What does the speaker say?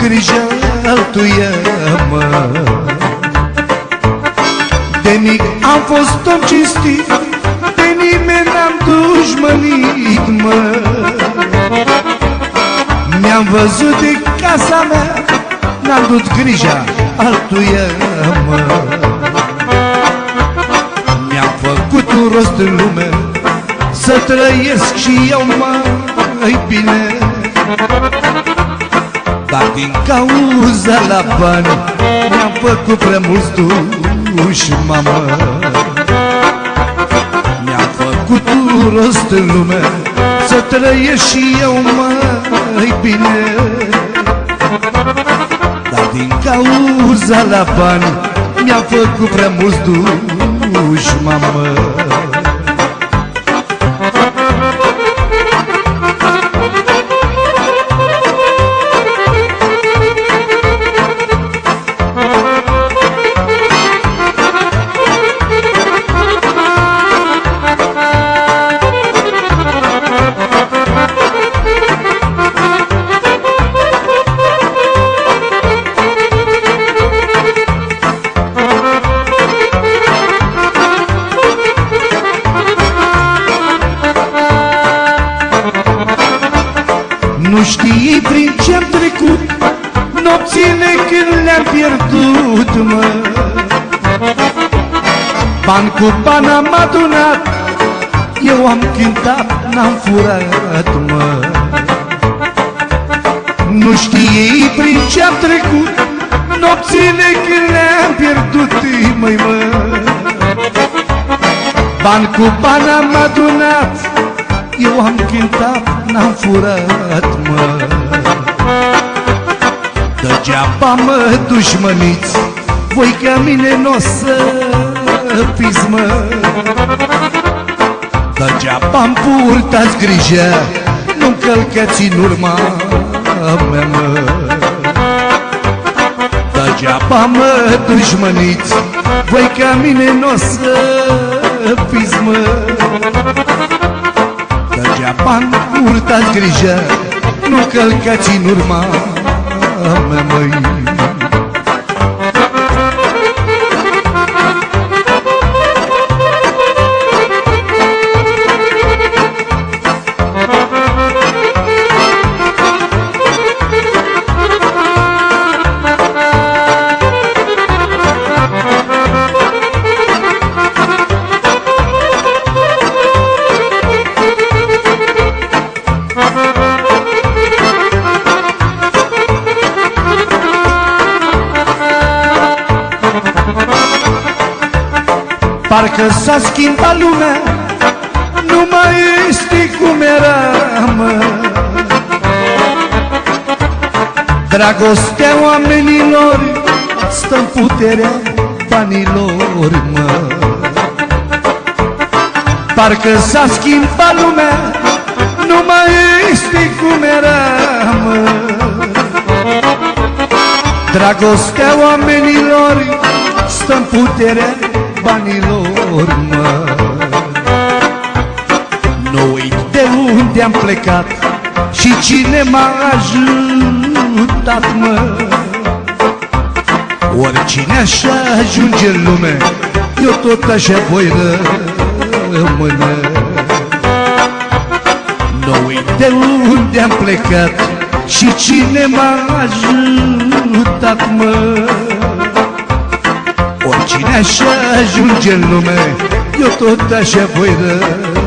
grijă altuia, mă De mic am fost om cinstit De nimeni n-am dușmănit, mă. Mi-am văzut de casa mea N-am dus grija altuia, mă Mi-am făcut un rost în lume Să trăiesc și eu mai bine Dar din cauza la bani Mi-am făcut prea mulți duși, mamă. Mi-am făcut un rost în lume Să trăiesc și eu mai bine. Dar din cauza la bani Mi-am făcut prea mulți duși, mamă Nu știi prin ce-am trecut. Nopțile când le-am pierdut, mă. Ban cu ban am adunat Eu am cântat, n-am furat, mă. Nu știi prin ce-am trecut. Nopțile când le-am pierdut, măi, mă. Ban cu ban am adunat Eu am cântat, n-am furat, mă. Degeaba mă dușmăniți Voi ca mine n-o să fiți, mă. Degeaba-mi purtați grijă Nu-mi călcați în urma mea, mă. Degeaba mă dușmăniți Voi ca mine n-o să fiți, mă. Degeaba-mi purtați grijă Nu călcați în urma mea, măi Parcă s-a schimbat lumea Nu mai este cum era, mă Dragostea oamenilor stă în puterea banilor, mă. Parcă s-a schimbat lumea Nu mai este cum era, mă Dragostea oamenilor stă în puterea banilor, mă Nu uit de unde am plecat Și cine m-a ajutat, mă. Oricine așa ajunge în lume Eu tot așa voi rămâne. Nu uit de unde am plecat Și cine m-a ajutat, mă Oricine așa ajunge în lume Eu tot așa voi rămâne